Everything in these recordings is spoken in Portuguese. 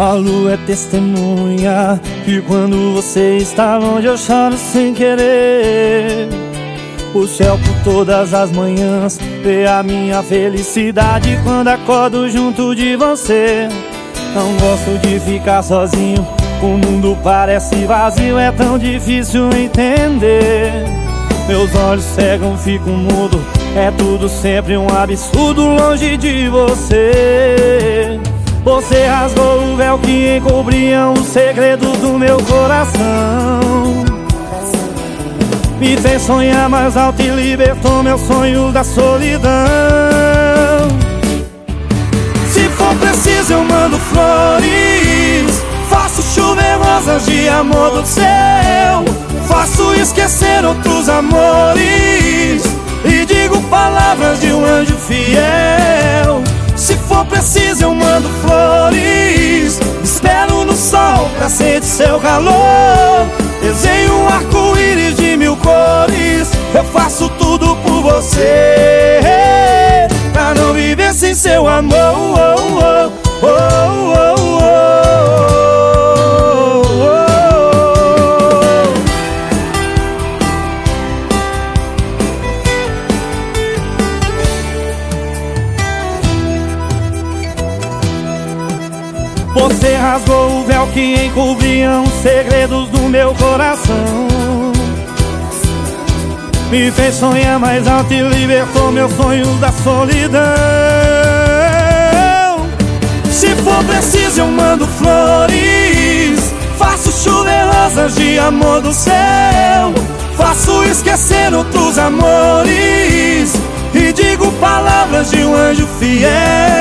A lua é testemunha que quando você está longe eu choro sem querer. O céu por todas as manhãs vê a minha felicidade quando acordo junto de você. Não gosto de ficar sozinho, o mundo parece vazio, é tão difícil entender. Meus olhos cegam, fico mudo, é tudo sempre um absurdo longe de você. Você rasgou o véu que encobriam os segredos do meu coração. Me fez sonhar mais alto e libertou meu sonho da solidão. Se for preciso eu mando flores. Faço chover rosas de amor do céu. Faço esquecer outros amores Preciso eu mando flores. Sente seu calor. Desenho um arco-íris de mil cores. Eu faço tudo por você. Pra não viver sem seu amor Você rasgou o véu que encobria os segredos do meu coração. Me fez sonhar mais alto e libertou meus sonhos da solidão. Se for preciso eu mando flores. Faço chover rosas de amor do céu. Faço esquecer outros amores. E digo palavras de um anjo fiel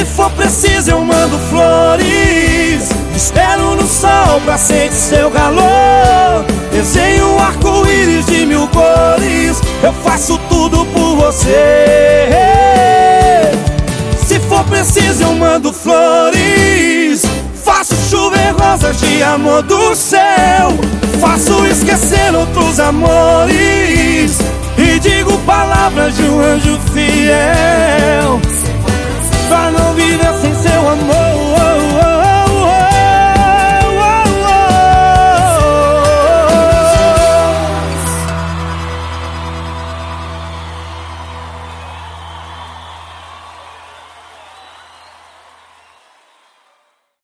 se for preciso eu mando flores. Espero no sol pra sentir seu calor. Desenho um arco-íris de mil cores. Eu faço tudo por você. Se for preciso eu mando flores. Faço chover rosas de amor do céu. Faço esquecer outros amores. E digo palavras de um anjo fiel Pra não